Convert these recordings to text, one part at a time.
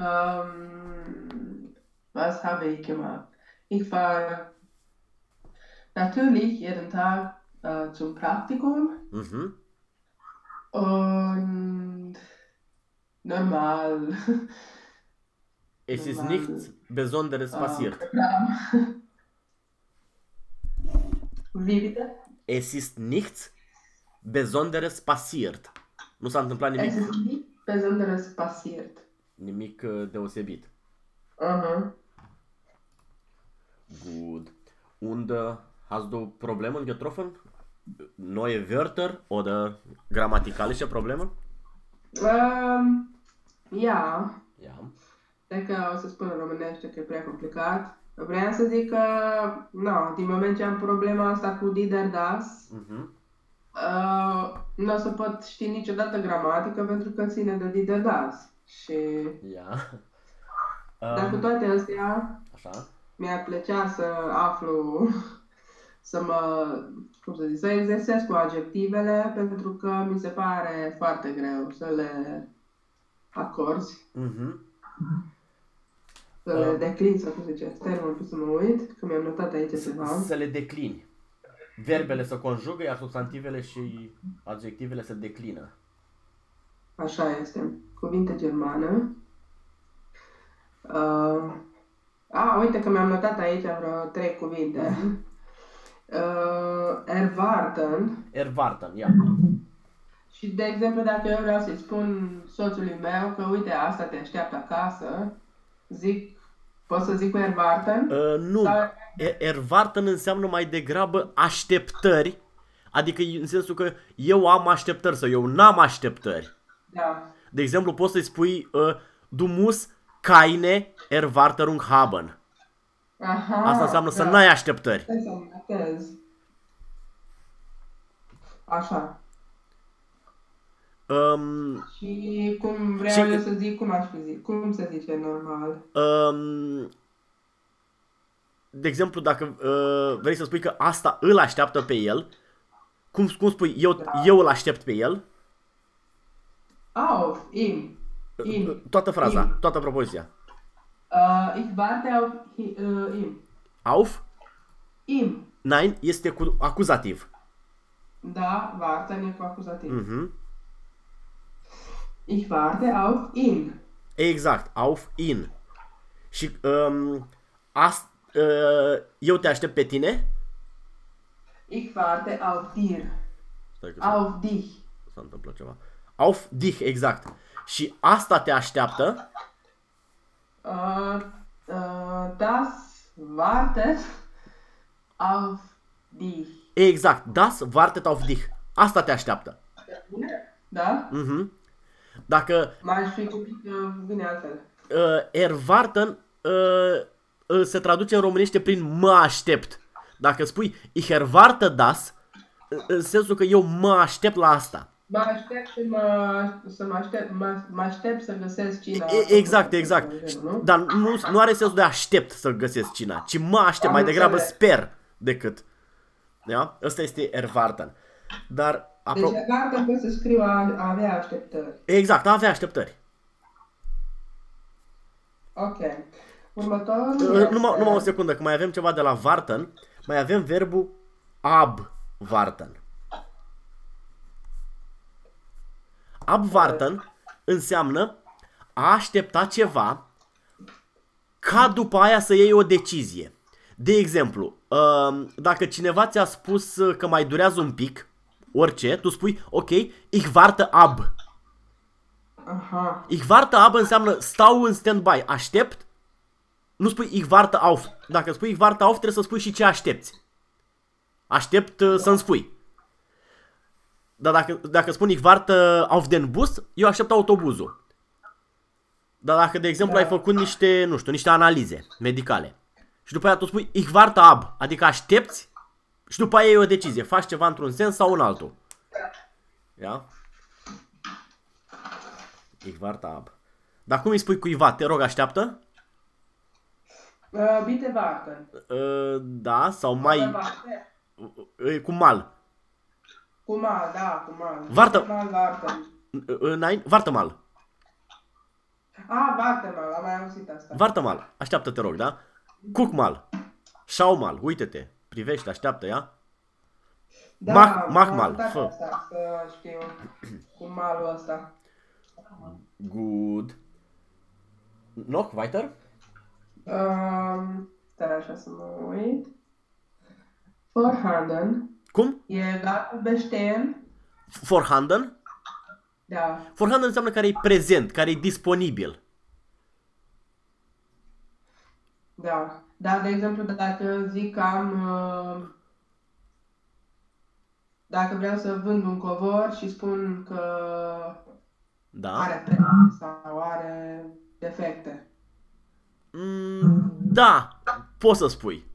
Ähm, was habe ich gemacht? Ich war natürlich jeden Tag äh, zum Praktikum Mhm. und normal. Es ist Normal. nichts Besonderes äh, passiert. Wie bitte? Es ist nichts Besonderes passiert. Nu s-a întâmplat Es ist nichts Besonderes passiert. Nimic uh, deosebit. Aha. Gut. Und äh, hast du Probleme getroffen? Neue Wörter oder grammatikalische Probleme? Um, ja, Ja. cred că o să spun în românește că e prea complicat. Vreau să zic că, no, din moment ce am problema asta cu Dider Das, Mhm. uh, nu o să pot ști niciodată gramatică pentru că ține de Dider Das. Și, Ja. dar cu Um, toate astea, așa. mi-ar plăcea să aflu, să mă, cum să zic, să exersez cu adjectivele, pentru că mi se pare foarte greu să le acorzi, Mhm. să le Um. declin, sau cum se zice, stai numai să mă uit, că mi-am notat aici ceva. Să le declini. Verbele se conjugă, iar substantivele și adjectivele se declină. Așa este. Cuvinte germană. Uh, a, uite că mi-am notat aici vreo trei cuvinte. Uh, erwarten. Erwarten, ja. Și, de exemplu, dacă eu vreau să-i spun soțului meu că, uite, asta te așteaptă acasă, zic, pot să zic cu erwarten? Uh, nu. Sau- E- Erwarten înseamnă mai degrabă așteptări. Adică în sensul că eu am așteptări sau eu n-am așteptări. Da. De exemplu, poți să-i spui uh, Du musst keine Erwarterung haben. Aha. Asta înseamnă să da. n-ai așteptări. Stai să mă notez. Așa. Um, Și cum vreau Și- eu să zic, cum aș fi zic, cum se zice normal? um, de exemplu, dacă uh, vrei să spui că asta îl așteaptă pe el, cum, cum spui eu, Da. eu îl aștept pe el? Auf, ihm. Ihm. Toată fraza, Im. toată propoziția. Uh, ich warte auf hi- uh, ihm. Auf, Ihm. nein, este cu acuzativ. Da, warten e cu acuzativ. Mhm. Ich warte auf ihn. Exact, auf in. Și um, ast, uh, eu te aștept pe tine? Ich warte auf dir. Stai că s-a, Auf dich. s-a întâmplat ceva. Auf dich, exact. Și asta te așteaptă? Uh, uh, das wartet auf dich. Exact, das wartet auf dich. Asta te așteaptă. Da? Mhm. Dacă M-aș fi gândit că vine altfel. uh, erwarten uh, uh, se traduce în românește prin mă aștept. Dacă spui ich erwarte das, uh, în sensul că eu mă aștept la asta. Mă aștept și mă, să mă aștept, mă, mă aștept să găsesc cina. E- Exact, exact. Nu? Dar nu, nu are sensul de aștept să găsesc cina, ci mă aștept, Am mai degrabă înțeles. sper decât. Da? Ăsta este erwarten. Dar, Deci, apro- gata, pot să scriu a, a avea așteptări. exact, avea așteptări. Ok. Următorul Uh, este... Numai, numai o secundă, că mai avem ceva de la warten, mai avem verbul abwarten. Abwarten înseamnă a aștepta ceva ca după aia să iei o decizie. De exemplu, uh, dacă cineva ți-a spus uh, că mai durează un pic, orice, tu spui, ok, ich warte ab. Aha. Ich warte ab înseamnă stau în stand-by, aștept, nu spui ich warte auf. Dacă spui ich warte auf, trebuie să spui și ce aștepți. Aștept uh, să-mi spui. Dar dacă, dacă spun ich warte auf den Bus, eu aștept autobuzul. Dar dacă, de exemplu, Da. ai făcut niște, nu știu, niște analize medicale și după aia tu spui ich warte ab, adică aștepți și după aia iei o decizie, faci ceva într-un sens sau în altul. Ia? Ich warte ab. Dar cum îi spui cuiva, te rog, așteaptă? Uh, bitte warten. Uh, da, sau mai Warte. uh, cu mal. Cu mal, da, cu mal. Wartă. Cu mal, warten. Uh, uh, nein, warte mal. Ah, Vartemal, am mai auzit asta. Vartamal, așteaptă te rog, da? Cucmal, Șaumal, uite-te, privește, așteaptă, ia? Da, Mac- am Macmal, notat fă. Asta, să știu cu malul ăsta. Good. Noch weiter? Um, stai așa să mă uit. Vorhanden Cum? e egal cu bestehen. Vorhanden? Da. Vorhanden înseamnă care e prezent, care e disponibil. Da. Dar, de exemplu, dacă zic că am... uh, Dacă vreau să vând un covor și spun că Da? are preme sau are defecte. Mm, da, poți să spui.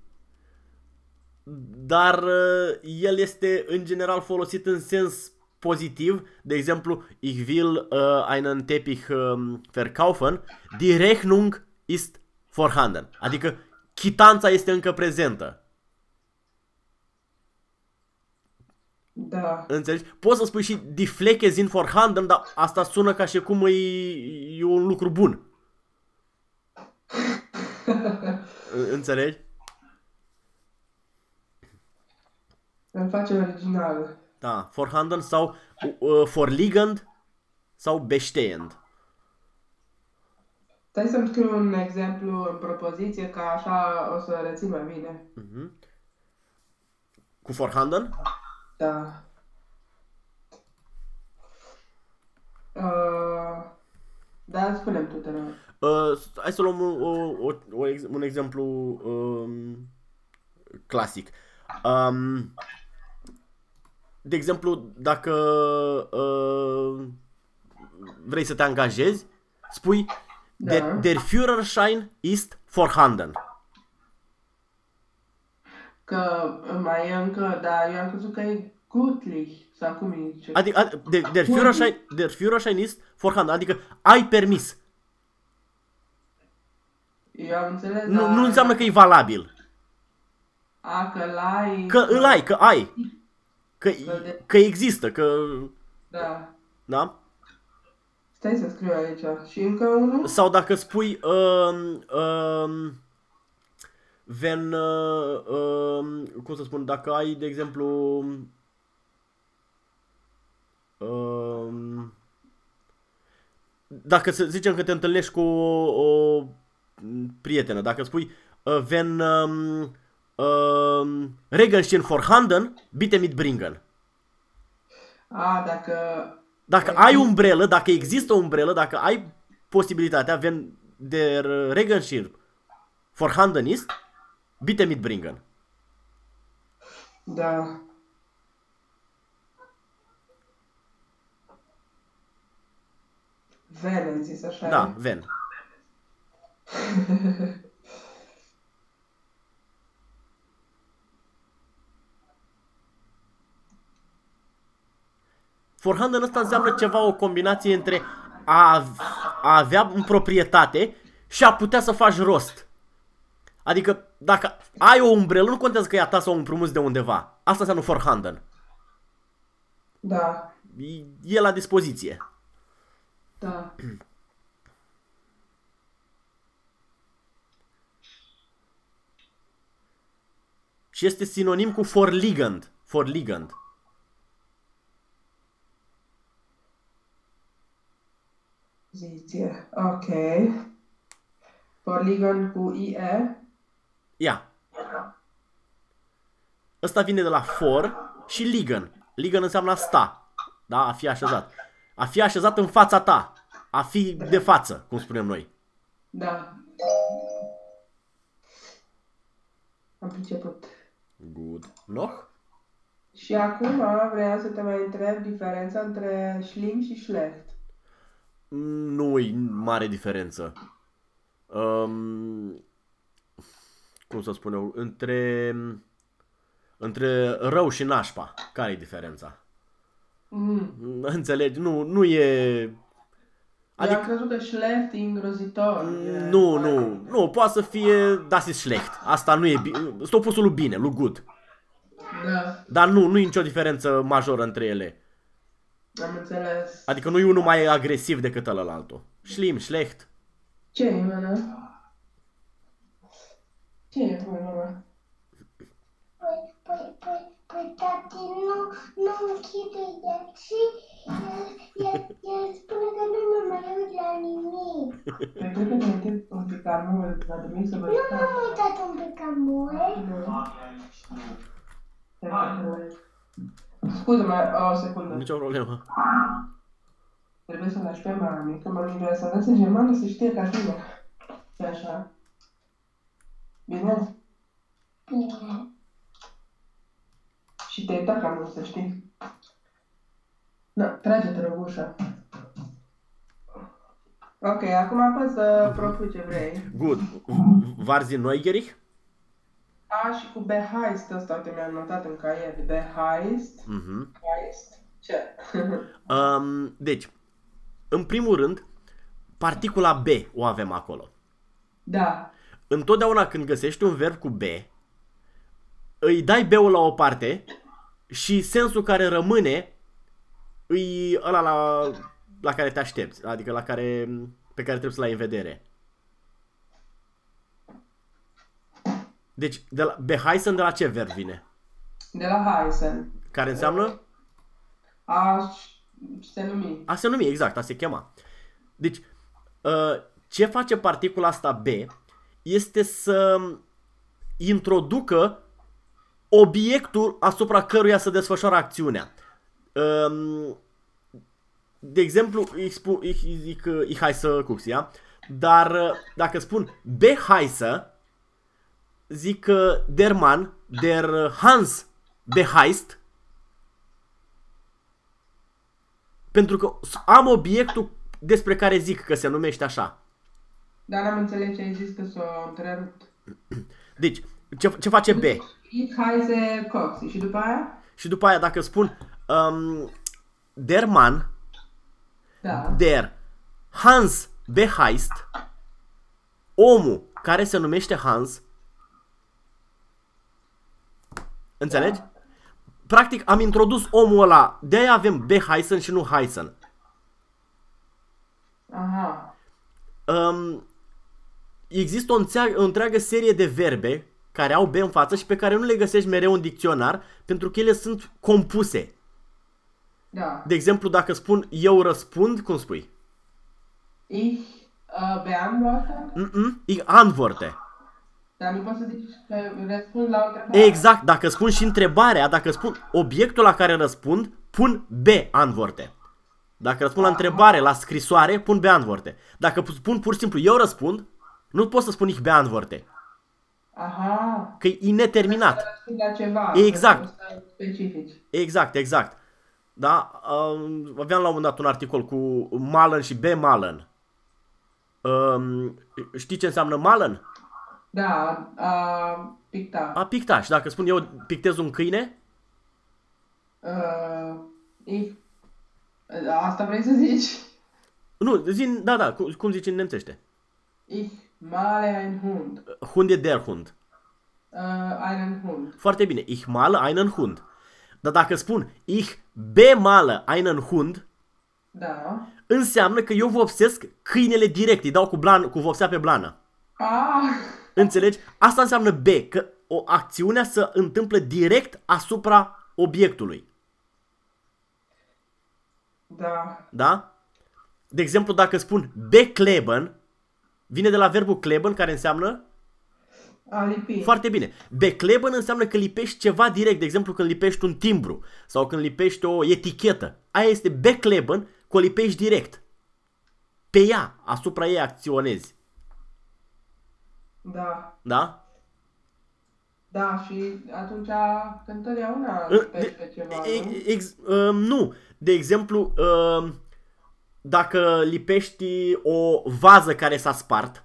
Dar uh, el este în general folosit în sens pozitiv. De exemplu, ich will uh, einen Teppich um, verkaufen. Die Rechnung ist vorhanden. Adică chitanța este încă prezentă. Da. Înțelegi? Poți să spui și die Flecke sind vorhanden, dar asta sună ca și cum e, e un lucru bun. Înțelegi? Îl face original. Da, vorhanden sau uh, vorliegend sau bestehend. Stai să-mi scriu un exemplu în propoziție, ca așa o să rețin mai bine. Mhm. Cu vorhanden? Da. Uh, da, spune-mi tu, te rog. Uh, hai să luăm un, o, o, o, ex- un exemplu um, clasic. Um, de exemplu, dacă uh, vrei să te angajezi, spui Da. der, der Führerschein ist vorhanden. Că mai e încă, dar eu am crezut că e gutlich, sau cum e zice? Adică, ad- der, der, Führerschein, der Führerschein ist vorhanden, adică ai permis. Eu am înțeles, Nu, dar... nu înseamnă că e valabil. A, că l-ai... Că îl ai, că ai. Că, că există, că... Da. Da? Stai să scriu aici. Și încă unul? Sau dacă spui um, um, when, uh, um, cum să spun, dacă ai, de exemplu, um, dacă să zicem că te întâlnești cu o, o prietenă, dacă spui uh, wenn um, um, Regenstein vorhanden, bitte mitbringen. A, dacă... Dacă ai umbrelă, dacă există o umbrelă, dacă ai posibilitatea, wenn der Regenschirm vorhanden ist, bitte mitbringen. Da. Vene, ai zis așa Da, e? wenn. Vorhanden ăsta înseamnă ceva, o combinație între a, a avea în proprietate și a putea să faci rost. Adică dacă ai o umbrelă, nu contează că e a ta sau un împrumuți de undeva. Asta înseamnă vorhanden. Da. E, e la dispoziție. Da. Și este sinonim cu forligand. Forligand. Ziție. Ok. Polygon cu IE. Ia. Ăsta vine de la for și ligan. Ligan înseamnă a sta. Da? A fi așezat. A fi așezat în fața ta. A fi de față, cum spunem noi. Da. Am priceput. Good. Noch? Și acum vreau să te mai întreb diferența între schlimm și schlecht. Nu e mare diferență. Um, cum să spun eu? Între, între rău și nașpa. Care e diferența? Mm. Înțelegi? Nu, nu e... Adică... Eu am crezut că schlecht e îngrozitor. e Nu, mai- nu, nu, poate să fie das ist schlecht. Asta nu e bine. Sunt opusul lui bine, lui good. Da, Dar nu, nu e nicio diferență majoră între ele. Am înțeles. Adică nu e unul mai agresiv decât ălălaltul. Schlimm, schlecht. Ce e, mână? Ce e, mână? Păi, păi, păi, păi, tati, nu, nu închide el și el, el, el spune că nu mă mai uit la nimic. Păi cred că te uitat un pic cam mult, va trebui să vă Nu m-am uitat un pic cam mult. Scuze-mă, o secundă. Nicio problemă. Trebuie să lași pe mami, că mami vrea să învețe germană să știe ca tine. E așa. Bine? Bine. Și te-ai dat cam mult, să știi. Da, trage-te răgușa. Ok, acum poți să propui ce vrei. Good. Varzi Neugerich? A, și cu Beheist ăsta te mi-am notat în caiet. Beheist. Mhm. Beheist. Ce? Um, deci, în primul rând, particula B o avem acolo. da. Întotdeauna când găsești un verb cu B, îi dai B-ul la o parte și sensul care rămâne îi ăla la, la care te aștepți, adică la care, pe care trebuie să-l ai în vedere. Deci, de la, Beheisen de la ce verb vine? De la Heisen. Care înseamnă? A se numi. A se numi, exact, a se chema. Deci, uh, ce face particula asta B este să introducă obiectul asupra căruia să desfășoară acțiunea. Um, De exemplu, îi spun, îi zic, uh, ich heiße Cuxia, dar uh, dacă spun be heiße, zic uh, der Mann, der Hans beheißt, pentru că am obiectul despre care zic că se numește așa. Dar n-am înțeles ce ai zis că s-a întrerupt. Deci, ce, ce face B? Ich heiße Cox. Și după aia? Și după aia, dacă spun um, der Mann, Da. der Hans beheißt, omul care se numește Hans, înțelegi? Practic am introdus omul ăla, de-aia avem Beheisen și nu Heisen. Aha. Um, există o întreagă, o întreagă serie de verbe care au B în față și pe care nu le găsești mereu în dicționar pentru că ele sunt compuse. Da. De exemplu, dacă spun eu răspund, cum spui? Ich uh, beantworte. Mm-mm, ich antworte. Dar nu poți să zici că răspund la o întrebare. Exact, dacă spun și întrebarea, dacă spun obiectul la care răspund, pun B antworte. Dacă răspund la întrebare, la scrisoare, pun B antworte. Dacă spun pur și simplu eu răspund, nu pot să spun ich beantworte, Aha. că e neterminat. Răspund la ceva. Exact. Să fii Specific. Exact, exact. Da, um, aveam la un moment dat un articol cu Malen și B Malen. Um, știi ce înseamnă Malen? Da. A picta. A picta. Și dacă spun eu pictez un câine, Uh, ich... Asta vrei să zici? nu, zin, da, da, cum, cum zici în nemțește? Ich male ein Hund. Hund e der Hund. Uh, einen Hund. Foarte bine. Ich male einen Hund. Dar dacă spun ich bemale einen Hund, Da. înseamnă că eu vopsesc câinele direct, îi dau cu, blan, cu vopsea pe blană. Ah! Înțelegi? Asta înseamnă B, că o acțiune se întâmplă direct asupra obiectului. Da. Da? De exemplu, dacă spun bekleben, vine de la verbul kleben, care înseamnă A lipi. Foarte bine. Bekleben înseamnă că lipești ceva direct, de exemplu când lipești un timbru sau când lipești o etichetă. Aia este bekleben, că o lipești direct. Pe ea, asupra ei acționezi. Da. Da? Da, și atunci când totdeauna Ă, lipești pe ceva, nu? E- Ex, um, nu. De exemplu, um, dacă lipești o vază care s-a spart,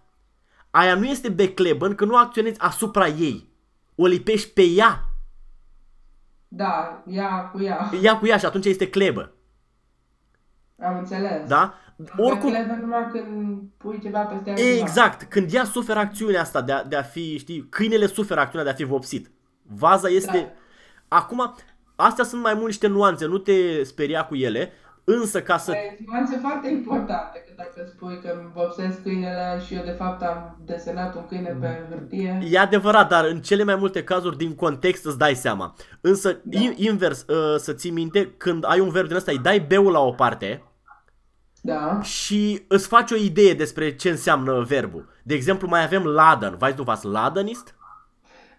aia nu este bekleben, că nu acționezi asupra ei. O lipești pe ea. Da, ea cu ea. Ea cu ea și atunci este clebă. Am înțeles. Da? Oricum, Oricum... numai când pui ceva peste altceva. Exact, când ea suferă acțiunea asta de a, de a fi, știi, câinele suferă acțiunea de a fi vopsit. Vaza este... Acum, astea sunt mai mult niște nuanțe, nu te speria cu ele. Însă ca să... E nuanțe foarte importante, că dacă spui că îmi vopsesc câinele și eu de fapt am desenat un câine pe hârtie, E adevărat, dar în cele mai multe cazuri din context îți dai seama. Însă, Da. in- invers, uh, să ții minte, când ai un verb din ăsta, îi dai beul la o parte da, și îți faci o idee despre ce înseamnă verbul. De exemplu, mai avem laden. Weißt du was laden ist?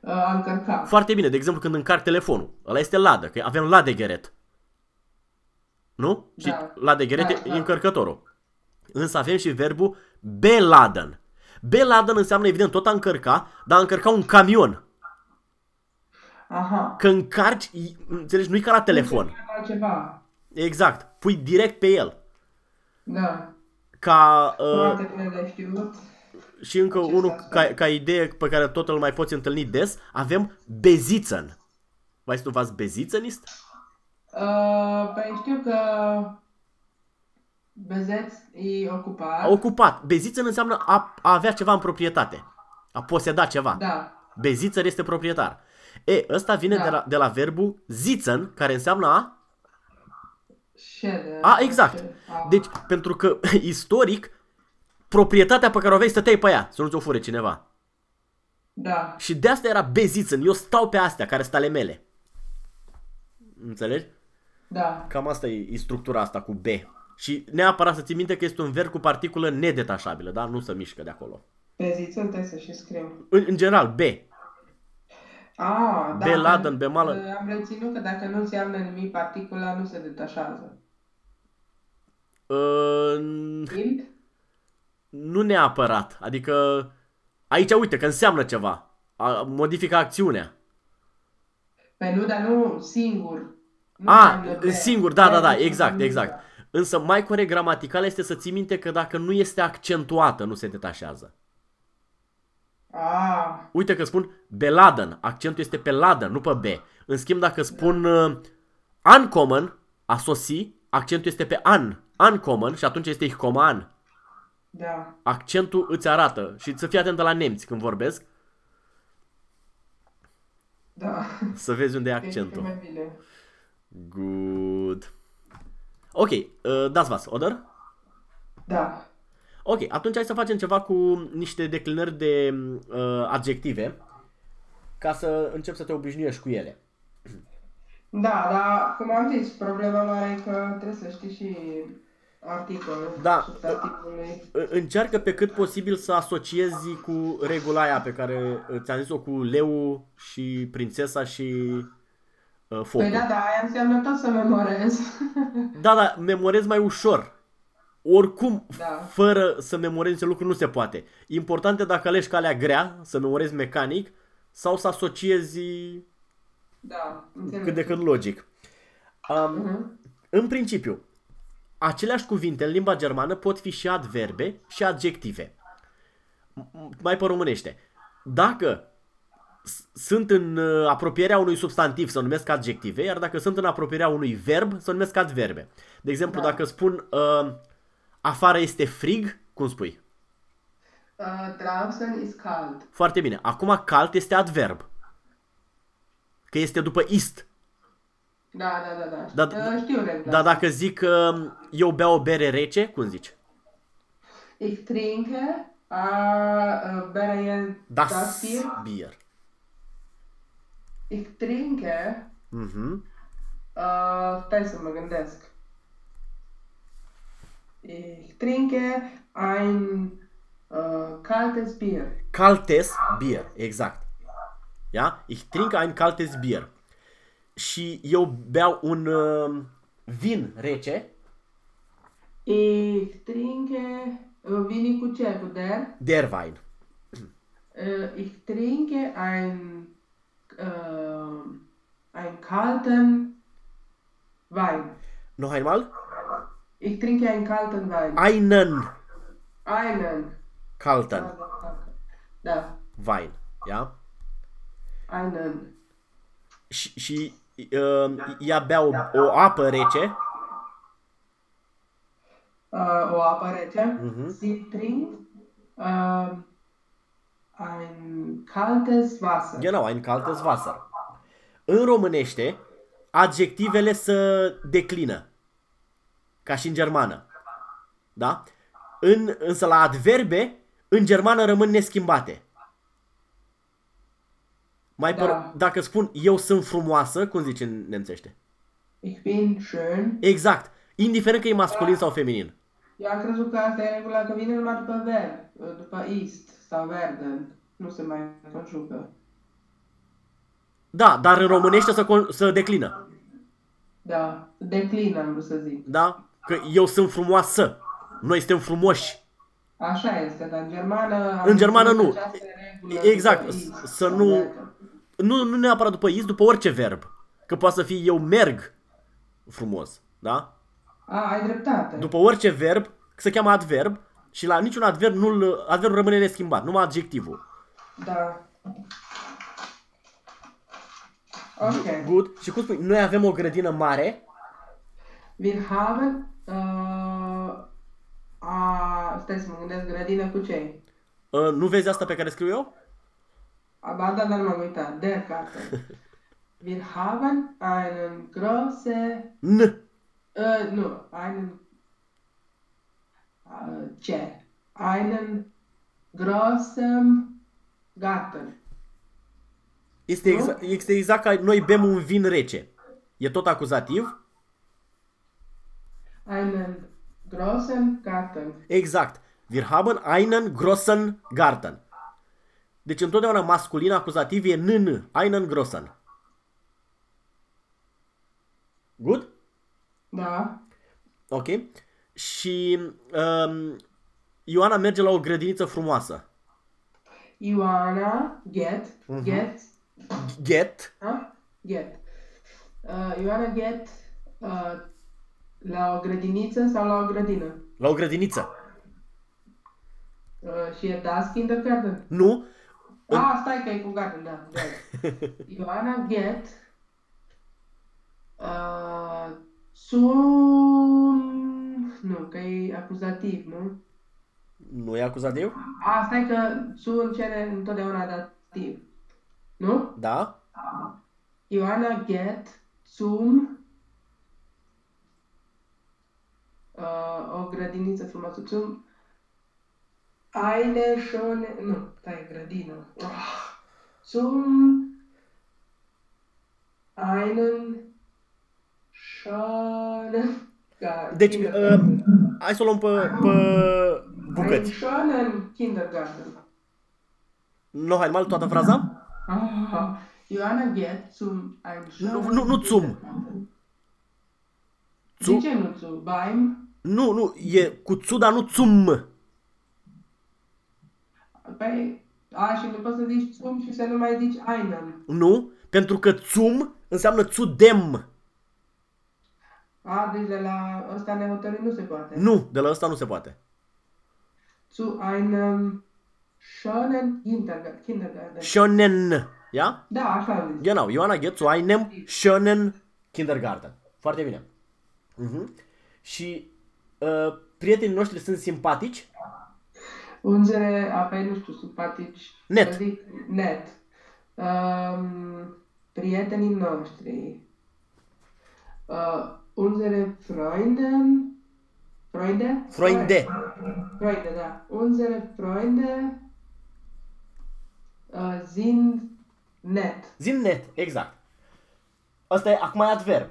uh, am încărcat. Foarte bine. De exemplu, când încarci telefonul. Ăla este ladă, că avem ladegeret. Nu? Și Da. ladegeret Da, e da. încărcătorul. Însă avem și verbul beladen. Beladen înseamnă, evident, tot a încărca, dar a încărca un camion. Aha. Că încarci, i- înțelegi, nu e ca la telefon. Altceva. Exact. Pui direct pe el. Da. Ca, uh, Foarte bine de știut. și încă Ce unul, să ca, ca idee pe care tot îl mai poți întâlni des, avem bezitzen. Weißt du was bezitzen ist? Uh, păi știu că Bezeț e ocupat. A ocupat. Bezitzen înseamnă a, a avea ceva în proprietate. A poseda ceva. Da. Bezitzen este proprietar. E, ăsta vine Da. de, la, de la verbul zitzen, care înseamnă a... Șede. A, exact. Șede. A. Deci, pentru că, istoric, proprietatea pe care o aveai stăteai pe ea, să nu ți-o fure cineva. Da. Și de asta era bezitzen. Eu stau pe astea, care sunt ale mele. Înțelegi? Da. Cam asta e, e structura asta cu B. Și neapărat să ții minte că este un verb cu particulă nedetașabilă, da? Nu se mișcă de acolo. Pe zi trebuie să și scriu. În, în general, B. A, da. Be laden, că- be mală. că Am reținut că dacă nu înseamnă nimic, particula nu se detașează. Uh, Int? nu neapărat. Adică, aici uite că înseamnă ceva. A, modifică acțiunea. Pe nu, dar nu singur. Nu A, înseamnă be. singur, da, da, da, Be exact, înseamnă exact. Însă mai corect gramatical este să ții minte că dacă nu este accentuată, nu se detașează. A, Uite că spun beladen, accentul este pe laden, nu pe B. În schimb, dacă spun uh, uncommon, a sosi, accentul este pe an, uncommon și atunci este ich komme an. da. Accentul îți arată și să fii atent la nemți când vorbesc, Da. să vezi unde e Deci e accentul. mai bine. Good. Ok, uh, das was, oder? Da. Ok, atunci hai să facem ceva cu niște declinări de uh, adjective ca să încep să te obișnuiești cu ele. Da, dar cum am zis, problema mare e că trebuie să știi și articolul. Da. Substantivului. În- Încearcă pe cât posibil să asociezi cu regula aia pe care uh, ți-am zis-o cu leu și prințesa și uh, focul. Păi da, da, aia înseamnă tot să memorez. Da, da, memorezi mai ușor. Oricum, Da. fără să memorezi niște lucruri nu se poate. Important e dacă alegi calea grea, să memorezi mecanic, sau să asociezi da, înțeleg. cât de cât logic. Um, Mhm. În principiu, aceleași cuvinte în limba germană pot fi și adverbe și adjective. M- Mai pe românește. Dacă s- sunt în uh, apropierea unui substantiv, să numesc adjective, iar dacă sunt în apropierea unui verb, să numesc adverbe. De exemplu, Da. dacă spun uh, afară este frig, cum spui? Uh, draußen ist kalt. Foarte bine. Acum cald este adverb. Că este după ist. Da, da, da, Da, da. da, Uh, știu regula. Dar dacă zic uh, eu beau o bere rece, cum zici? Ich trinke uh, uh, bere e Das, das Bier. Bier. Ich trinke Mhm. Uh, stai să mă gândesc. Ich trinke ein uh, kaltes Bier. Kaltes Bier, exact. Ja? Ich trinke ein kaltes Bier. Și eu beau un uh, vin rece, Ich trinke uh, vini cu ce? Cu der? der Wein. Uh, ich trinke ein uh, ein kalten Wein. Noch einmal. Ich trinke einen kalten Wein. Einen Einen. kalten Da, Wein. Ja? einen. Și, și uh, ea bea o, o apă rece, Uh, o apă rece. Mhm. Sie trinkt uh, ein kaltes Wasser. genau, ein kaltes Wasser. În românește, adjectivele să declină. Ca și în germană. Da? În, însă la adverbe, în germană rămân neschimbate. Mai Da. păr- dacă spun eu sunt frumoasă, cum zici în nemțește? Ich bin schön. Exact. Indiferent că e masculin sau feminin. Eu am crezut că asta e regula că vine numai după verb, după ist sau werden. Nu se mai conjucă. Da, dar în românește să, con- să declină. Da, declin am vrut să zic. Da? Că eu sunt frumoasă. Noi suntem frumoși. Așa este, dar în germană... am În germană înțeles nu. că aceasta e regulă Exact, după ist să sau nu- werden. Nu, nu neapărat după is, după orice verb. Că poate să fie eu merg frumos. Da? A, ai dreptate. După orice verb, se cheamă adverb și la niciun adverb nu adverbul rămâne neschimbat, numai adjectivul. Da. Ok. Good. Și cum spui, noi avem o grădină mare. Wir haben... Uh, a, stai să mă gândesc, grădină cu ce? Uh, nu vezi asta pe care scriu eu? A, Ba da, dar nu m-am uitat. Der Garten. Wir haben einen große... N. Äh, nu, einen... Äh, ce? Einen großen Garten. Este, exa- este exact ca noi bem un vin rece. E tot acuzativ. Einen großen Garten. Exact. Wir haben einen großen Garten. Deci întotdeauna masculin acuzativ e n-n. Einen großen. Good? Da. Ok. Și um, Ioana merge la o grădiniță frumoasă. Ioana, get, get, Get. ha? Get. Uh, Ioana get uh, la o grădiniță sau la o grădină? La o grădiniță. Uh, și e das Kindergarten. Nu? Ah, stai că e cu garten, da. da. Ioana get uh, zum... Nu, că e acuzativ, nu? Nu e acuzativ? Ah, stai că sun cere întotdeauna dativ. Nu? Da? Ioana get zum uh, o grădiniță frumoasă. Zum eine schöne... Nu, stai, grădină. Oh. Zum einen schönen Garten. Deci, uh, hai să o luăm pe, pe Einen bucăți. schönen Kindergarten. Nu, hai mal toată fraza? Ah, Ioana geht zum einen Nu, schönen nu, nu zum. Kindergarten. Zum? De ce nu zum? Beim? Nu, nu, e cu țu, dar nu țum. Păi, a, și nu poți să zici zum și să nu mai zici einen. Nu, pentru că țum înseamnă țudem. A, deci de la ăsta nehotărât nu se poate. Nu, de la ăsta nu se poate. Zu einem schönen Kindergarten. Kindergarten. Schönen. Ja? Da, așa am zis. Genau, Ioana geht zu einem schönen Kindergarten. Foarte bine. Mhm. Și uh, prietenii noștri sunt simpatici? Unsere, apoi nu știu, simpatici. Net. Să zic net. Um, prietenii noștri. Uh, unsere Freunden. Freunde? Freunde. Freunde, da. Unsere Freunde uh, sind net. Zim net, exact. Asta e acum e adverb,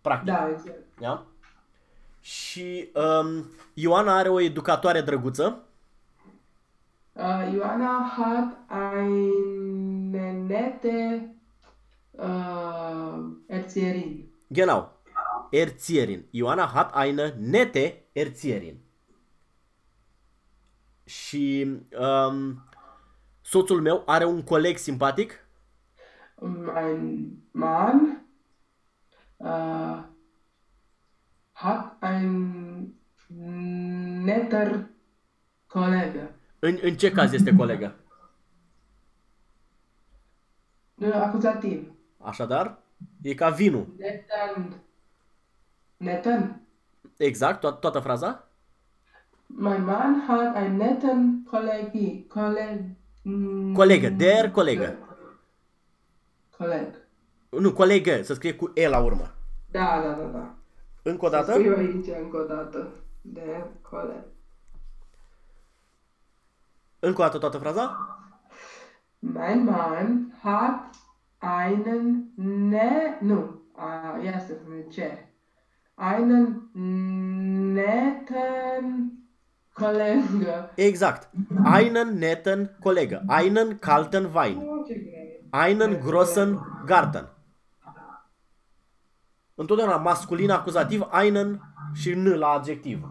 practic. Da, exact. Da? Și um, Ioana are o educatoare drăguță. Uh, Ioana hat eine nette uh, Erzieherin. Genau. Erzieherin. Ioana hat eine nette Erzieherin. Și um, soțul meu are un coleg simpatic. Um, ein Mann uh, hat ein netter Kollege. În, în ce caz este colegă? Nu, acuzativ. Așadar, e ca vinul. Netten. Netten. Exact, to- toată fraza? Mein Mann hat einen netten Kollegi. Kolleg. mm, Colegă, der colegă. Coleg. Nu, colegă, să scrie cu E la urmă. Da, da, da, da. Încă o Să dată. scriu aici încă o dată. De cole. Încă o dată toată fraza. Mein Mann hat einen ne... Nu. A, ia să spune ce. Einen netten Kollege. Exact. Einen netten Kollege. Einen kalten Wein. Oh, ce greu. Einen großen Garten. Întotdeauna masculin acuzativ, einen și n la adjectiv.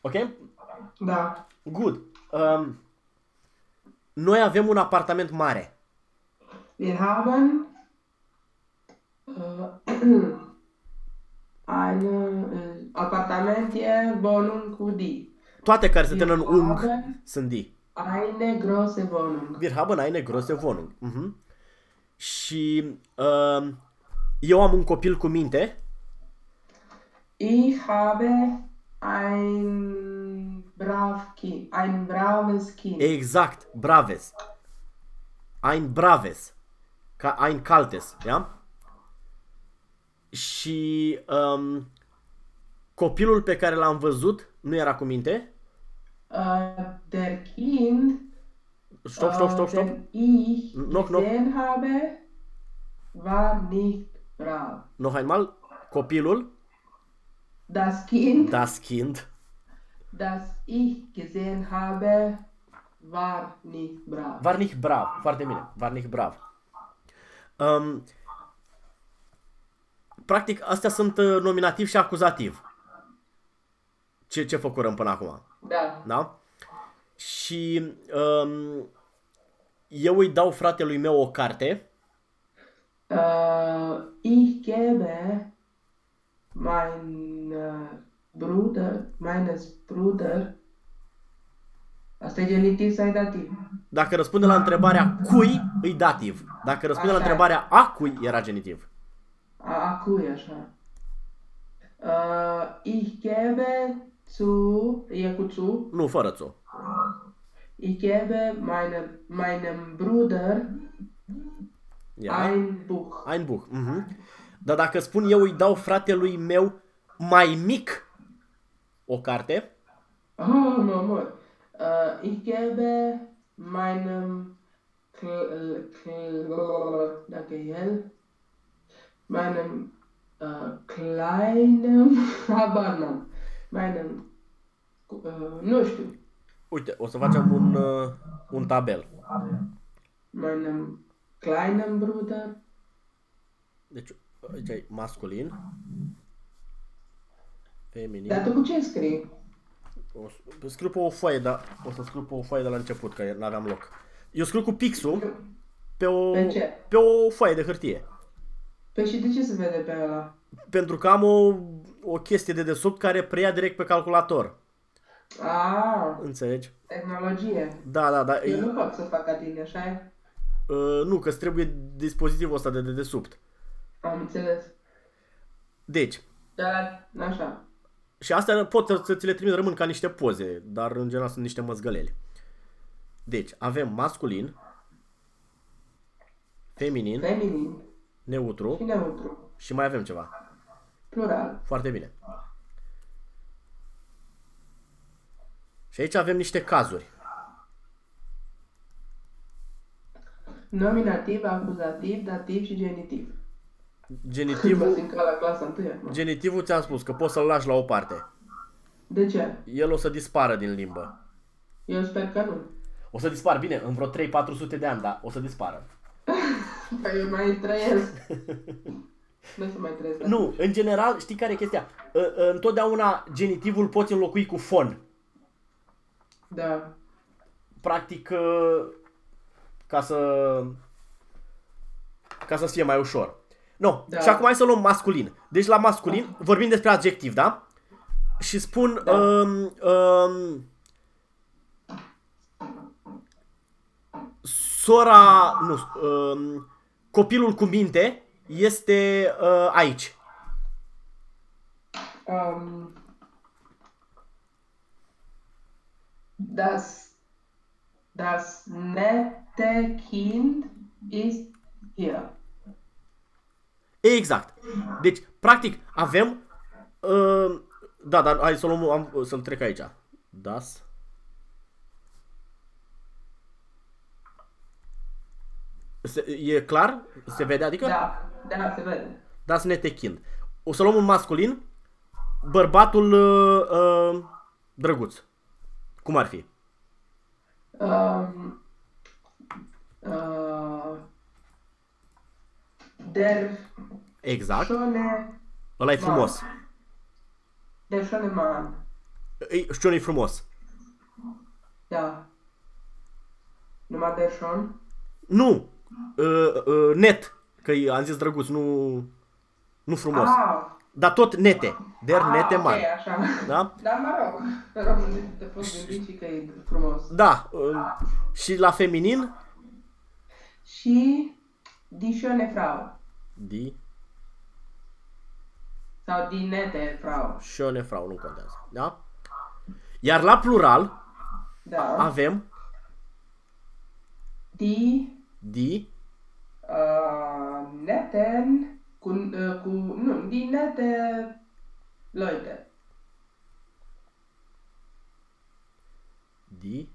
Ok? Da. Good. Um, noi avem un apartament mare. Wir haben äh, eine äh, Appartement e Wohnung cu die. Toate care se termină în Wir ung haben sunt di. eine große Wohnung. Wir haben eine große Wohnung. Mhm. Și um, eu am un copil cu minte. Ich habe ein brav Kind, ein braves Kind. Exact, braves. Ein braves. Ca ein kaltes, ja? Și um, copilul pe care l-am văzut nu era cu minte. Äh, der Kind, Stop, stop, stop, äh, stop. den ich Noch, noch. gesehen habe, war nicht brav. Noch einmal, copilul, Das Kind, das Kind, das ich gesehen habe, war nicht brav. war nicht brav. Foarte bine, war nicht brav. Um, practic, astea sunt uh, nominativ și acuzativ. Ce, ce făcurăm până acum. Da. Da? Și um, eu îi dau fratelui meu o carte. Äh, ich gebe mein äh, Bruder, meines Bruder, asta e genitiv sau e dativ? Dacă răspunde la întrebarea cui, îi dativ. Dacă răspunde la Așa. întrebarea a cui, era genitiv. A, a cui așa? Äh, ich gebe zu, e cu zu, Nu, fără țu. Ich gebe meinem, meinem Bruder Ia. ein Buch. Ein Buch. Mhm. Dar dacă spun eu îi dau fratelui meu mai mic o carte, Oh, mă mor. Äh, ich gebe meinem Kl- Kl- dacă e el, meinem äh, kleinen, habar n-am, meinem, äh, nu știu, uite, o să facem un, uh, un tabel. meinem kleinen Bruder, Deci, aici e masculin, feminin. dar tu cu ce scrii? O să scriu pe o foaie, dar o să scriu pe o foaie de la început, că nu aveam loc. Eu scriu cu pixul pe o, Pe ce? pe o foaie de hârtie. Păi și de ce se vede pe ăla? Pentru că am o, o chestie de desubt care preia direct pe calculator. Ah, Înțelegi? tehnologie. Da, da, da. Eu E, nu pot să fac ca tine, așa e? uh, nu, că îți trebuie dispozitivul ăsta de dedesubt. Am înțeles. Deci, Dar, așa. și astea pot să- să ți le trimit, rămân ca niște poze, dar în general sunt niște măzgăleli. Deci, avem masculin, feminin, Feminin neutru și neutru. și mai avem ceva. Plural. Foarte bine. Și aici avem niște cazuri. Nominativ, acuzativ, dativ și genitiv. Genitivul, Vă simt ca la clasa întâi acum. genitivul ți-am spus că poți să-l lași la o parte. De ce? El o să dispară din limbă. Eu sper că nu. O să dispară, bine, în vreo 3-400 de ani, dar o să dispară. Păi eu mai trăiesc. nu o să mai trăiesc. Nu, în general, știi care e chestia? Ă, ă, Întotdeauna genitivul poți înlocui cu fon. Da. Practic, ă, ca să ca să fie mai ușor. Nu, Da. și acum hai să luăm masculin. Deci la masculin vorbim despre adjectiv, da? Și spun Da. um, um, sora, nu, um, copilul cu minte este uh, aici. Um, das, das nette Kind ist hier. Exact. Deci, practic, avem... Uh, da, dar hai să luăm, am, să-l trec aici. Das. Se, e clar? Se vede, adică? Da, da, se vede. Das netechind. O să luăm un masculin. Bărbatul uh, uh, drăguț. Cum ar fi? Um, uh, der Exact. schöne Ăla e frumos. Der schöne Mann. E, știu e frumos. Da. Numai der schön? Nu. Uh, uh, net. Că e- am zis drăguț, nu, nu frumos. Ah, Dar tot nete. Der ah, nete ok, man. așa. Da? Dar mă rog, românii te poți gândi și că e frumos. Da. Uh, și la feminin? Și die schöne Frau. Di. Sau die nette Frau. Șone frau, nu contează. Da? Iar la plural Da. avem Die di, uh, netten cu, uh, cu, nu, die nette Leute. di,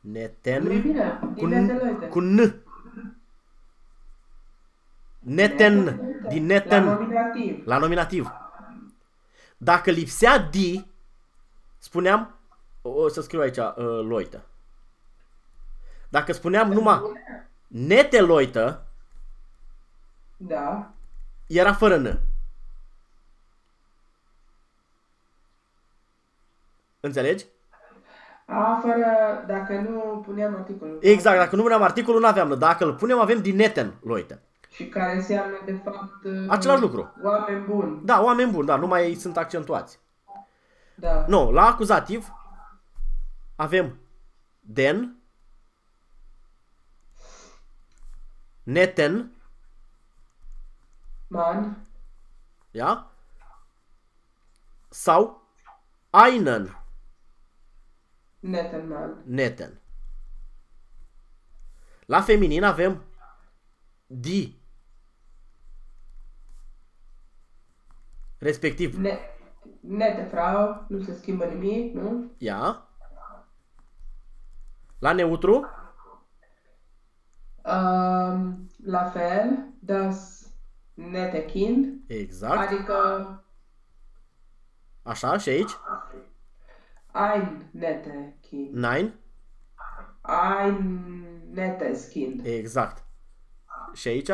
Nu e neten, bine? Die cu, nette n, Leute. cu n. Neten, din La neten, nominativ. la nominativ. Dacă lipsea di, spuneam, o o să scriu aici, uh, loită. Dacă spuneam numai nete loită, Da. Era fără n. Înțelegi? A, fără, dacă nu puneam articolul. Exact, dacă nu puneam articolul, nu aveam n. Dacă îl punem, avem din neten loită. Și care înseamnă, de fapt, uh, Același lucru. Oameni buni. Da, oameni buni, da, numai ei sunt accentuați. Da. Nu, la acuzativ avem den, neten, Man. ia? Sau einen, Netten man. neten. La feminin avem di. Respectiv, Ne nette Frau. Nu se schimbă nimic, nu? ia. La neutru, Um, la fel, das nette Kind. exact, Adică așa și aici, ein nette Kind. nein, Ein nettes Kind. exact. Și aici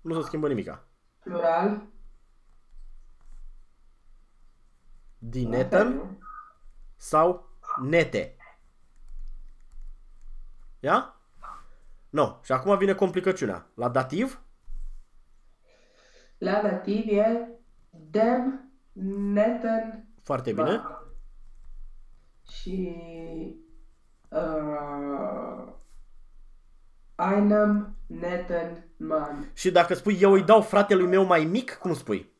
nu se schimbă nimica. Plural. Din La fel, neten nu? sau nete. Ia? No. Și acum vine complicăciunea. La dativ, La dativ e dem netten foarte bine. man. Și uh, einem netten Mann. Și dacă spui eu îi dau fratelui meu mai mic, cum spui?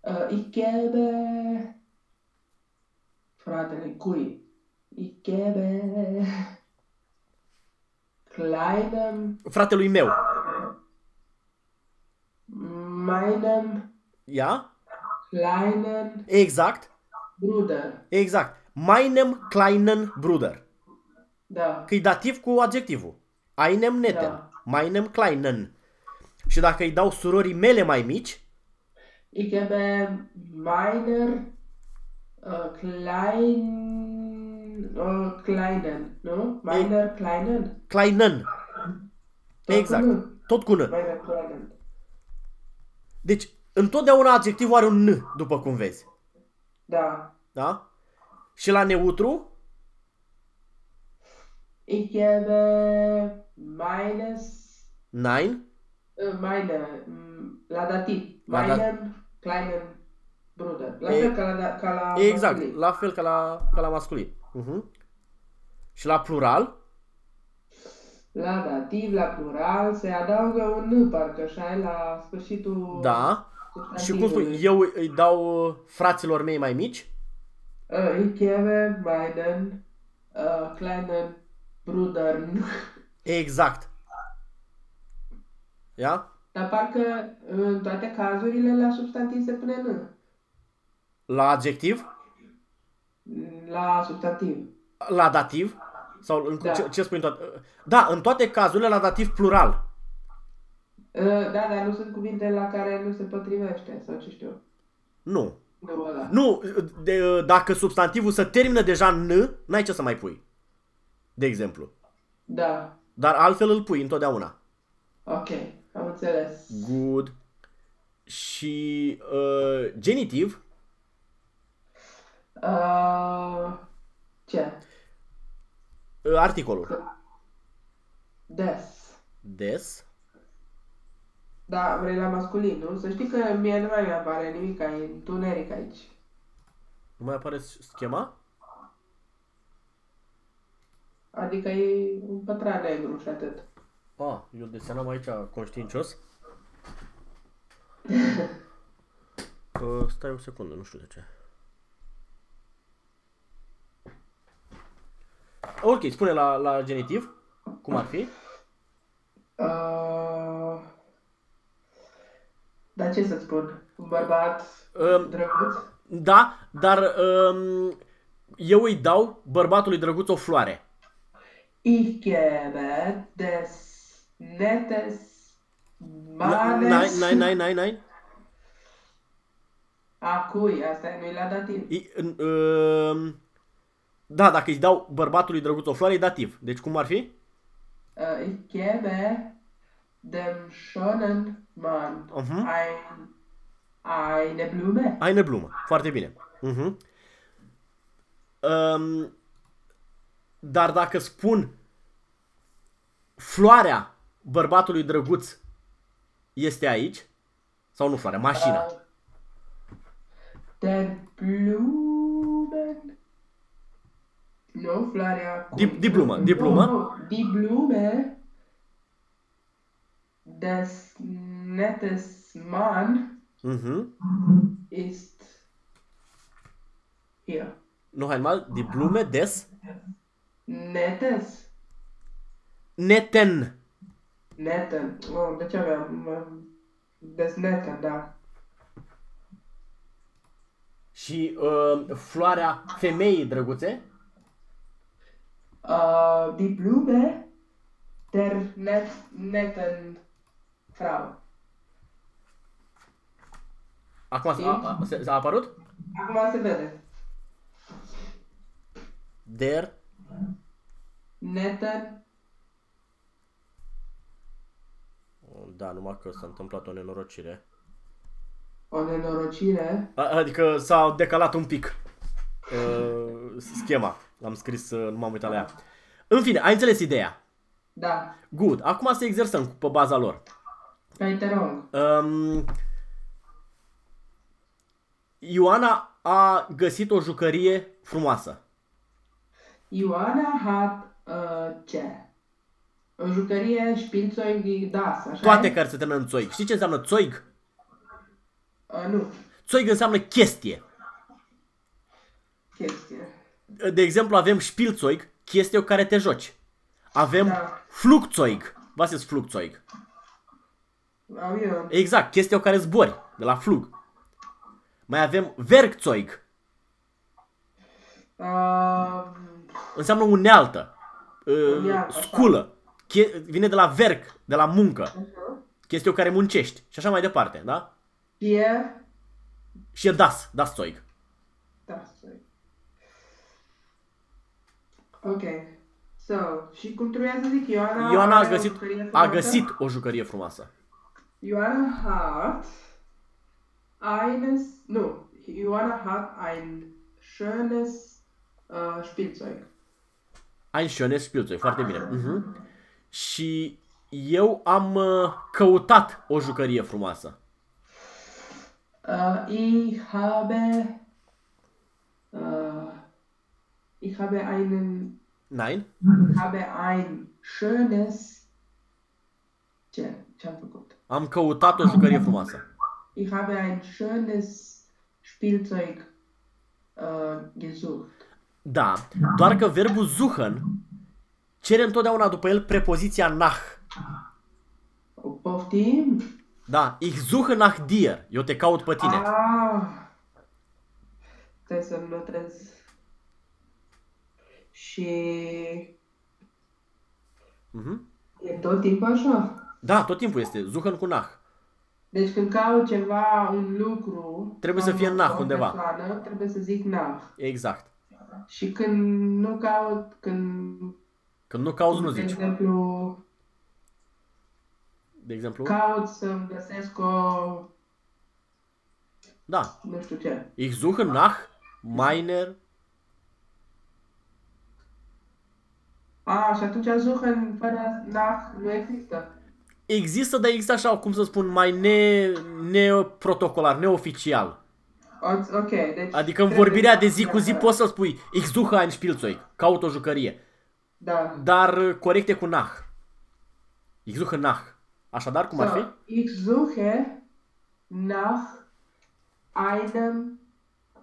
Uh, ich gebe fratele cui? Ich gebe kleinem Fratelui meu. Meinem Ia? kleinen Exact. Bruder. Exact. Meinem kleinen Bruder. Da. Că e dativ cu adjectivul. Einem neten. Da. Meinem kleinen. Și dacă îi dau surorii mele mai mici, Ich gebe meiner äh, klein, äh, kleinen, ne? Meiner kleinen. kleinen. Tot Exact. cu N. Tot cu n. Meiner kleinen. Deci, întotdeauna adjectivul are un n, după cum vezi. Da. Da? Și la neutru, Ich gebe meines, nein, äh, meine, mm, la dativ, La dat- meinen kleinen Bruder. La E- fel ca la, da- ca la exact, masculin. la fel ca la, ca la masculin. Uh-huh. Și la plural, La dativ, la plural, se adaugă un N, parcă așa, e la sfârșitul da. Și cum spui, substantivului. eu îi dau uh, fraților mei mai mici, Äh, ich gebe meinen äh, kleinen Bruder. exact. Ia? Dar parcă în toate cazurile la substantiv se pune N. La adjectiv? La substantiv. La dativ? Sau în, Da. ce, ce spui în toate? Da, în toate cazurile la dativ plural. Uh, Da, dar nu sunt cuvinte la care nu se potrivește, sau ce știu. Nu. Nu ăla. Nu, de, dacă substantivul se termină deja în N, n-ai ce să mai pui. De exemplu. Da. Dar altfel îl pui întotdeauna. Ok, am înțeles. Good. Și uh, genitiv, Uh, ce? Uh, articolul. Des. Des. Da, vrei la masculin, nu? Să știi că mie nu mai apare nimic, ai întuneric aici. Nu mai apare schema? Adică e un pătrat negru și atât. Ah, eu desenam aici conștiincios. uh, stai o secundă, nu știu de ce. Ok, spune la, la genitiv. Cum ar fi? Uh, dar ce să-ți spun? Un bărbat Um, drăguț? Da, dar um, eu îi dau bărbatului drăguț o floare. Ich gebe des nettes Nein, Mannes... nein, nein, nein, nein. A cui? Asta e, nu-i la dativ. I, în, um, da, dacă îi dau bărbatului drăguț o floare, e dativ. Deci cum ar fi? Uh, ich gebe dem schönen Mann Mhm. ein, eine Blume. Ai neblumă. Foarte bine. Uh-huh. Um, dar dacă spun floarea bărbatului drăguț este aici, sau nu floarea, mașina. Uh, den Blumen. Nu, floarea cu... Di- diplomă, diplomă. Nu, nu, Die Blume des nettes Mann Uh-huh. ist hier. Nu, hai mal, die Blume des Nettes. neten. Netten. Oh, de ce aveam? um, Des netten, da. Și uh, floarea femeii drăguțe? Uh, die Blume der net, netten Frau. Acum a, a, a, a apărut? Acum se vede. Der Netten. Da, numai că s-a întâmplat o nenorocire. O nenorocire. A, adică s-a decalat un pic uh, schema. Am scris, uh, nu m-am uitat la ea. În fine, ai înțeles ideea. Da. Good. Acum să exersăm pe baza lor. Păi te rog. Um, Ioana a găsit o jucărie frumoasă. Ioana hat uh, ce? O jucărie Spielzeug das, așa Toate e? care se termină în țoig. Știi ce înseamnă țoig? Uh, nu. Țoig înseamnă chestie. Chestie. De exemplu, avem Spielzeug, chestie cu care te joci. Avem Da. Flugzeug. Was ist Flugzeug? Avion. Exact, chestia cu care zbori, de la flug. Mai avem Werkzeug, Uh, înseamnă unealtă, uh, Unealtă, sculă, che- vine de la werk, de la muncă, așa. chestia cu care muncești și așa mai departe, da? Pier. Și e das, das Zeug. Da, sorry. Ok. So, și cum trebuia să zic, Ioana, Ioana a are o găsit, jucărie a frumoasă? găsit o jucărie frumoasă. Ioana hat eines, nu, Ioana hat ein schönes uh, Spielzeug. Ein schönes Spielzeug, foarte bine. Uh-huh. Și eu am uh, căutat o jucărie frumoasă. Uh, ich habe uh, ich habe einen Nein? ich habe ein schönes ce, ce-am făcut? Am căutat o jucărie frumoasă. Ich habe ein schönes Spielzeug uh, gesucht. Da, doar că verbul suchen cere întotdeauna după el prepoziția nach. Poftim? Da, ich suche nach dir. Eu te caut pe tine. Ah, trebuie să notez. Și Mhm. e tot timpul așa. Da, tot timpul este. Suchen cu nach. Deci când caut ceva, un lucru, Trebuie sau să fie o- nach o undeva. persoană, trebuie să zic nach. Exact. Și când nu caut, când, Când nu cauți, nu de zici. exemplu, De exemplu? caut să-mi găsesc o, Da. nu știu ce. Ich suche nach meiner... A, și atunci suchen fără nach nu există. Există, dar există așa, cum să spun, mai ne, neprotocolar, neoficial. O- Ok, deci... Adică în trebuie vorbirea de să- zi cu zi poți să spui Ich suche ein Spielzeug, caut o jucărie. Da. Dar uh, corect e cu nach. Ich suche nach. Așadar, cum ar fi? So, ich suche nach einem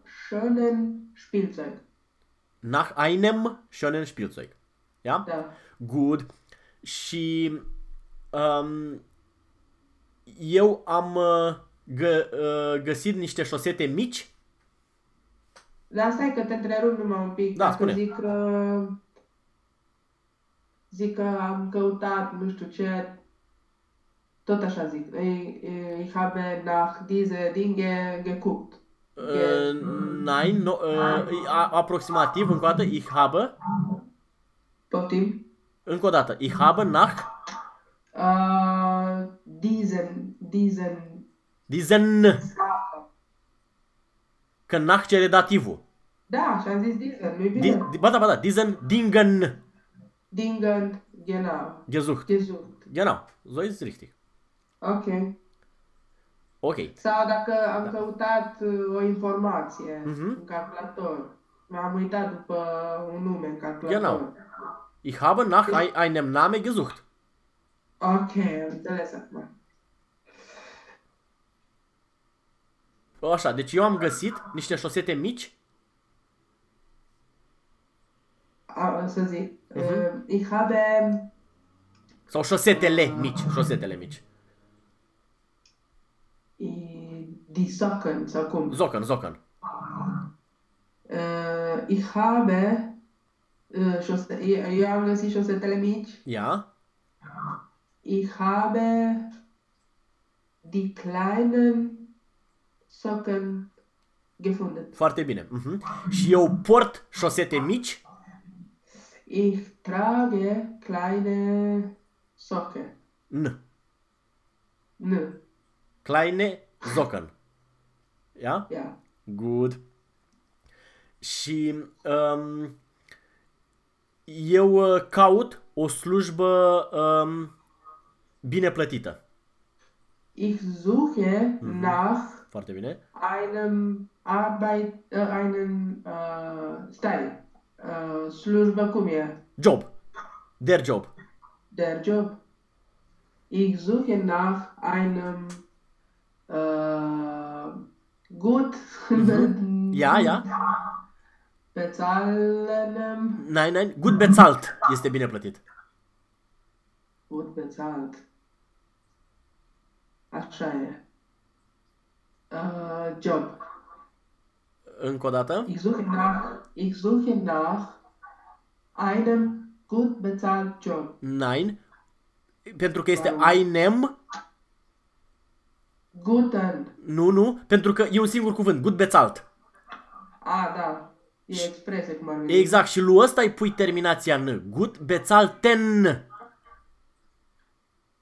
schönen Spielzeug. Nach einem schönen Spielzeug. Ja? Da. Good. Și um, eu am uh, gă, uh, găsit niște șosete mici. Dar stai că te întrerup numai un pic. Da, Dacă spune. zic că... Zic că am căutat nu știu ce... Tot așa zic. Ich, ich habe nach diese Dinge geguckt. Uh, nein, no, uh, a, aproximativ, încă o dată, ich habe, Poftim? încă o dată, ich habe nach Uh, diesen, diesen... diesen, că nach cere dativul. Da, și am zis diesen, nu-i Di, bine? di, ba da, ba da, diesen, dingen, Dingen, genau. gesucht. Gesucht. Genau, so ist es richtig. Ok. Ok. Sau dacă am căutat uh, o informație Mhm. în calculator, m-am uitat după un nume în calculator. Genau. Ich habe nach ei- einem Namen gesucht. Ok, am înțeles acum. Așa, deci eu am găsit niște șosete mici. A, să zic. Mhm. Uh, ich habe Sau șosetele mici, șosetele mici. die Socken, sau cum? Zocan, zocan. Uh, ich habe șose- eu eu am găsit șosetele mici. Ia. Ich habe die kleinen Socken gefunden. Foarte bine. Mhm. Și eu port șosete mici. Ich trage kleine Socken. N. N. Kleine Zocan. Ia? Ja. Good. Și um, eu uh, caut o slujbă um, bine plătită. Ich suche nach Foarte bine. einem Arbeit, äh, einen äh, Style. Äh, slujbă cum e? Job. Der job. Der Job. Ich suche nach einem äh, gut Ja, ja. bezahlenden, Nein, nein. Gut bezahlt este bine plătit. gut bezahlt. Așa e. Äh, job. Încă o dată. Ich suche nach, ich suche nach einem gut bezahlt Job. Nein. Pentru că este einem. Guten. Nu, nu. Pentru că e un singur cuvânt. Gut bezahlt. A, da. E expresie cum ar veni. Exact. Și lui ăsta îi pui terminația N. Gut bezahlten.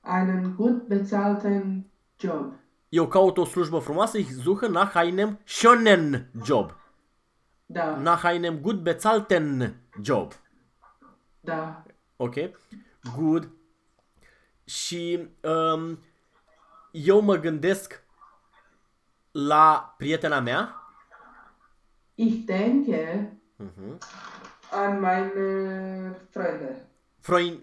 Einen gut bezahlten Job. Eu caut o slujbă frumoasă, ich suche nach einem schönen Job. Da, Nach einem gut bezahlten Job. da. Ok? Good. Și um, eu mă gândesc la prietena mea. Ich denke Mhm. an meine Freunde. Freund,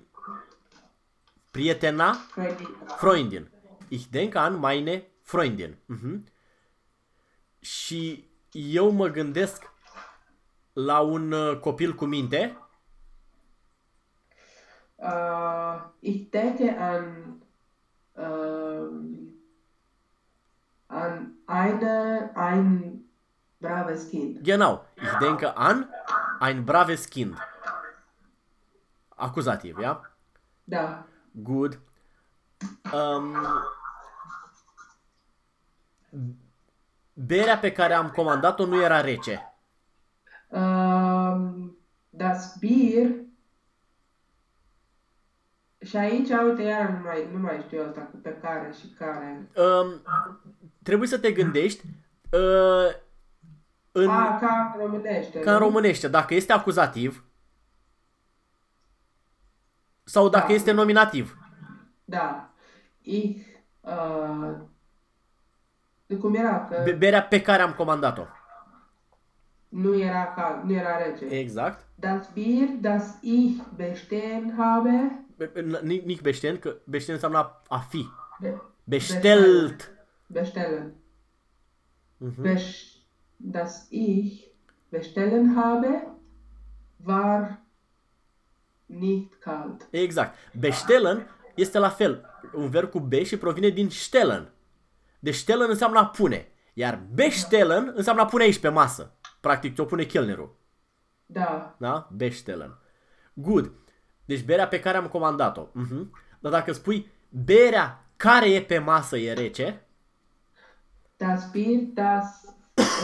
prietena, Freundin. Freundin. Ich denke an meine Freundin. Mhm. Și eu mă gândesc la un uh, copil cu minte. Äh, ich denke an ähm, an eine, ein braves Kind. Genau. Ich denke an ein braves Kind. Acuzativ, ja? Da. Good. Um, berea pe care am comandat-o nu era rece. Um, das Bier. Și aici, uite, iar nu mai, nu mai știu asta cu pe care și care. Um, trebuie să te gândești uh, în, A, ca în românește. ca în nu? românește, dacă este acuzativ sau dacă Da. este nominativ. Da. Ich, uh, cum era? Că Be- Berea pe care am comandat-o. nu era ca, nu era rece. Exact. Das Bier, das ich bestehen habe, Be- be- n- Nici beșten, că beșten înseamnă a- a fi. be, Beștelt. bestellen. Mhm. Bes, das ich bestellen habe, war nicht kalt. Exact. Beștelen este la fel. Un verb cu be și provine din stellen. Deci stellen înseamnă a pune. Iar beștelen înseamnă a pune aici pe masă. Practic te-o pune chelnerul. Da. Da? Beștelen. Good. Deci berea pe care am comandat-o. Mhm. Dar dacă spui berea care e pe masă e rece, Das Bier, das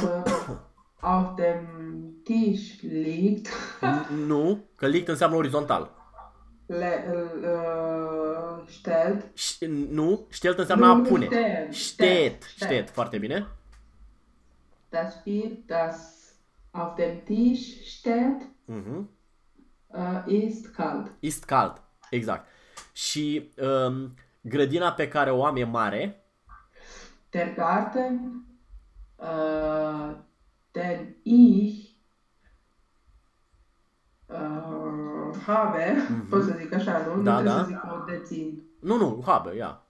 äh, auf dem Tisch liegt, n- nu, că licht înseamnă orizontal. le, äh, stellt, Ș- nu, ștelt înseamnă a Nu, pune. ștet, Ștet, ștet. ștet, foarte bine. das Bier, das auf dem Tisch steht, Mhm. äh, ist kalt. Ist cald. Exact. Și um, grădina pe care o am e mare. Der Garten, äh, den ich äh, habe, pot să zic așa, nu? Da, nu trebuie da. să zic că o dețin. Nu, nu, habe, ia.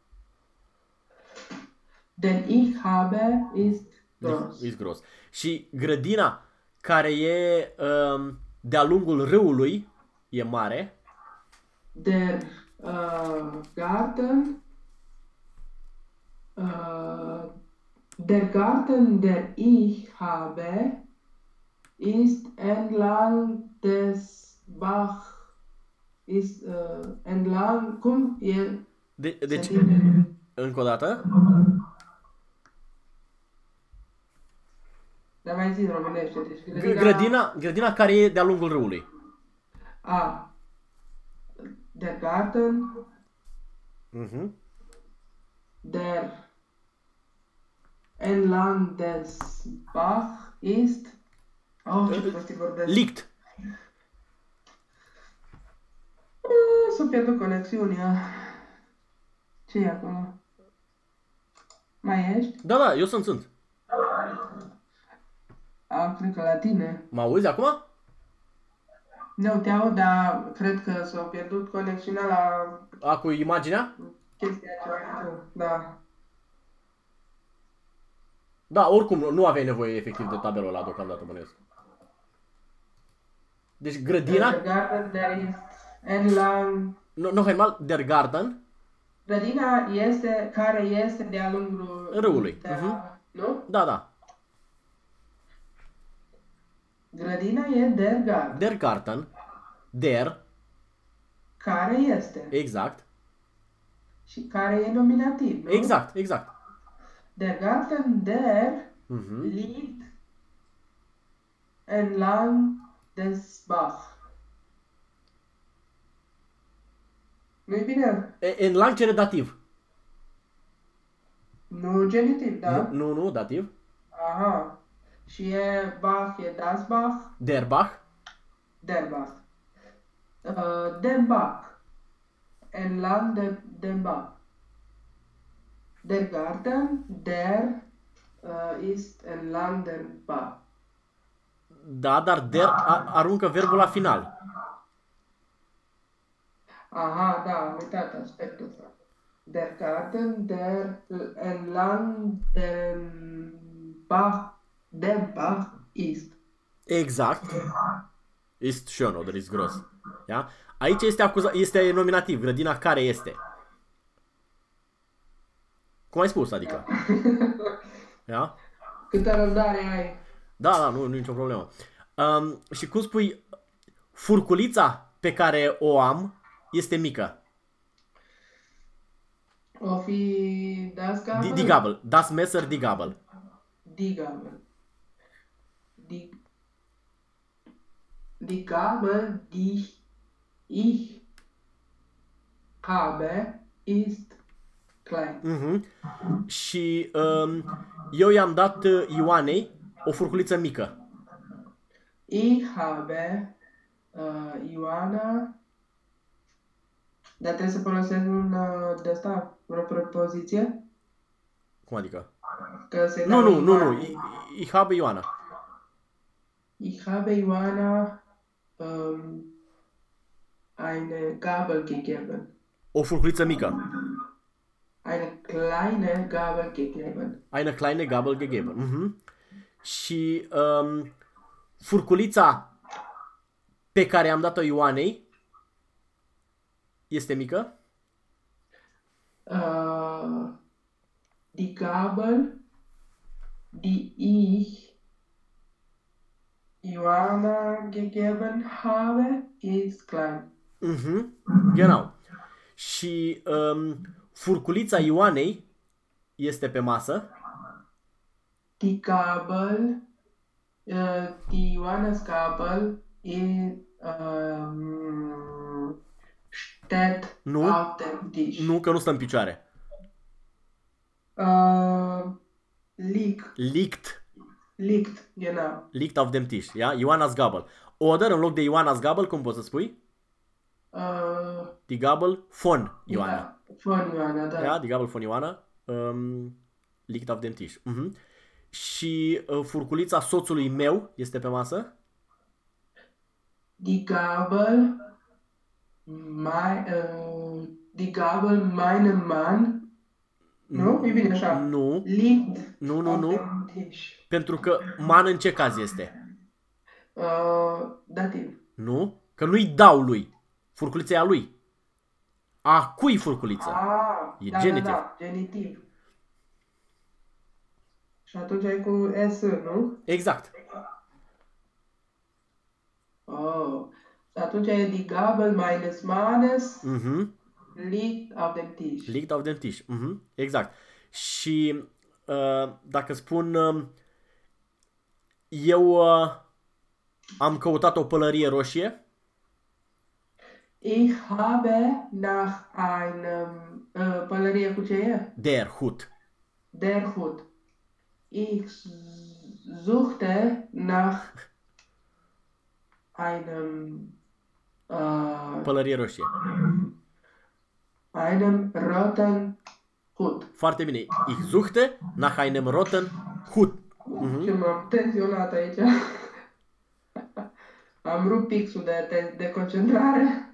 Den ich habe ist groß. Ist gros. Și grădina care e um, de-a lungul râului e mare. Der äh, Garten, äh, der Garten, der ich habe, ist entlang des Bach, ist äh, entlang, cum e, De, se deci, întinde? încă o dată, Dar mai zi în românește, deci G- grădina, grădina care e de-a lungul râului. A. Der Garten, Mhm. der entlang des Bach ist. Oh, ce prostii vorbesc. Licht. Ah, S-a pierdut conexiunea. ce e acolo? Mai ești? Da, da, eu sunt, sunt. A, cred că la tine. Mă auzi acum? Nu te aud, dar cred că s-a pierdut conexiunea la A, cu imaginea? chestia aceea. Da. Da, oricum, nu- nu aveai nevoie efectiv de tabelul ăla deocamdată, bănuiesc. Deci grădina, Der Garten, der ist entlang nu, nu einmal, der Garten, Grădina este care este de-a lungul Râului, de-a- mhm. Nu? da, da, Grădina e der Garten. der Garten, der, Care este. exact, Și care e nominativ, nu? exact, exact. Der Garten der Mhm. liegt entlang des Bach. Nu-i bine? E, în lang cere dativ. Nu genitiv, da? Nu, nu, nu, dativ. Aha. Și e Bach, e das Bach, Der Bach, der Bach. Uh, den Bach. Entlang de, den Bach. Der Garten, der uh, ist entlang den Bach. da, dar der a, aruncă verbul la final. Aha, da, am uitat aspectul ăsta. Der Garten, der entlang den Bach, den Bach ist. Exact. Ist schön oder ist groß. Ja? Aici este, acuza- este nominativ, grădina care este. Cum ai spus, adică. Da? Câtă răbdare ai? Da, da, nu, nu e nicio problemă. Um, și cum spui, furculița pe care o am este mică. O fi das Die, Gabel? die Gabel. Das Messer, die Gabel. Die Gabel. Die, die Gabel, die ich habe, ist klein. Mhm. Și um, eu i-am dat uh, Ioanei o furculiță mică. Ich habe uh, Ioana, dar trebuie să folosesc un uh, de asta, o propoziție? Cum adică? Că se Nu, dau nu, nu, Ioana. nu. I- Ich habe Ioana. Ich habe Ioana um, eine Gabel gegeben. O furculiță mică. Eine kleine Gabel gegeben. Eine kleine Gabel gegeben. Mhm. Și um, furculița pe care am dat-o Ioanei este mică? Uh, die Gabel, die ich Johanna gegeben habe, ist klein. Mhm. Genau. Și um, furculița Ioanei este pe masă. Die Gabel, äh, die Johannes Gabel ist, ähm, steht Nu. auf dem Tisch. Nu, că nu stă în picioare. Äh, liegt, Liegt. liegt, genau. Liegt auf dem Tisch. Ja? Ioana's Gabel. Oder în loc de Ioana's Gabel, cum poți să spui? Äh, Die Gabel von Ioana. ja, von Johanna, da. Ja, die Gabel von Ioana um, liegt auf dem Tisch. Mhm. Și uh, furculița soțului meu este pe masă. Die Gabel, mein, äh, die Gabel meinem Mann, nu? E bine așa. Nu, Liegt nu, nu, auf nu. dem Tisch. Pentru că man în ce caz este? Uh, dativ. Nu? Că nu-i dau lui. Furculița e a lui. A cui furculiță? Ah, E da, genitiv. Da, da, genitiv. Și atunci ai cu S, nu? Exact. Oh. Și atunci e die Gabel meines Mannes Mhm. liegt auf dem Tisch. Liegt auf dem Tisch. Mhm. Exact. Și uh, dacă spun uh, eu uh, am căutat o pălărie roșie, Ich habe nach einem, uh, pălărie cu ce e? der Hut. Der Hut. Ich suchte nach einem, äh, Pălărie roșie. einem roten Hut. Foarte bine. Ich suchte nach einem roten Hut. Mhm. Și m-am tensionat aici. Am rupt pixul de, de, de concentrare.